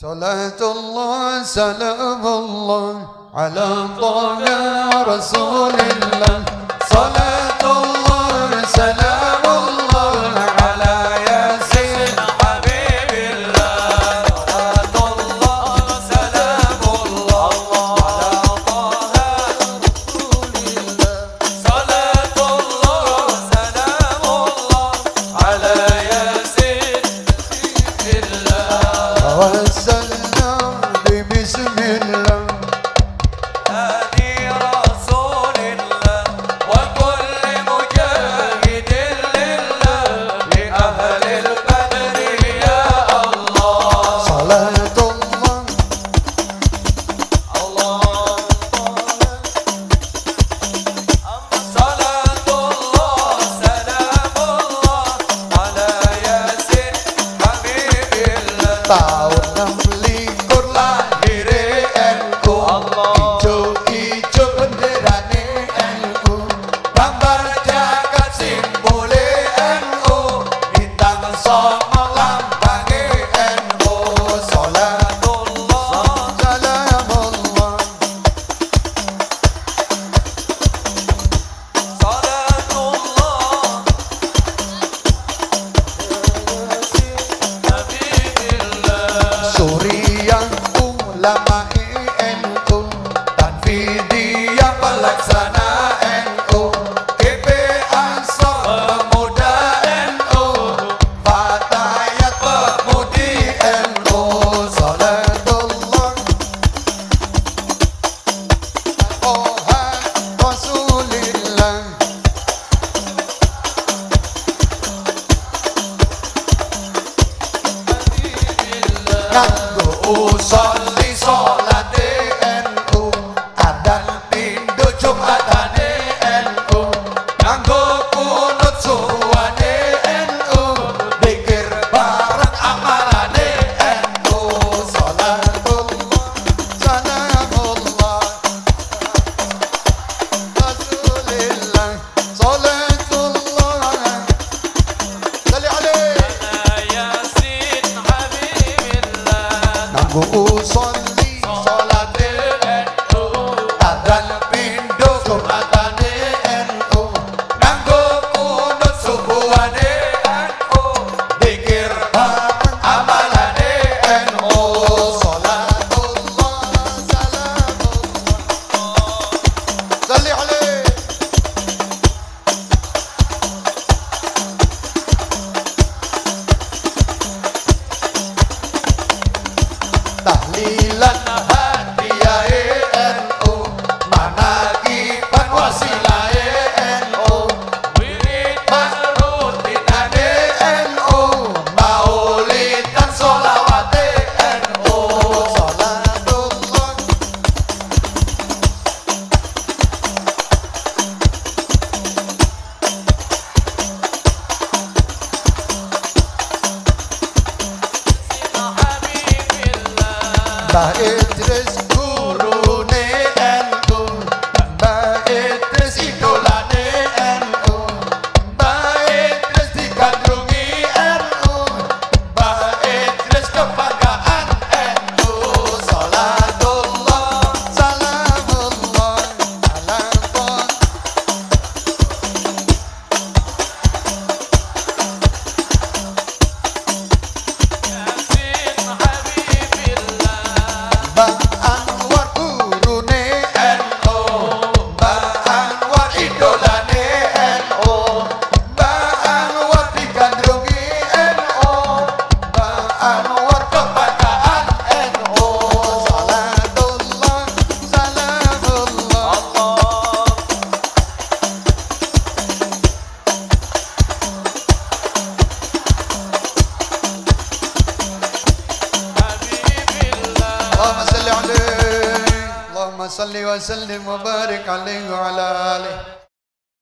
صلاة الله سلام الله على طه رسول الله. for my. kanggo usah disolat like Para salli alayhi Allahumma salli wa sallim wa barik alayhi wa ala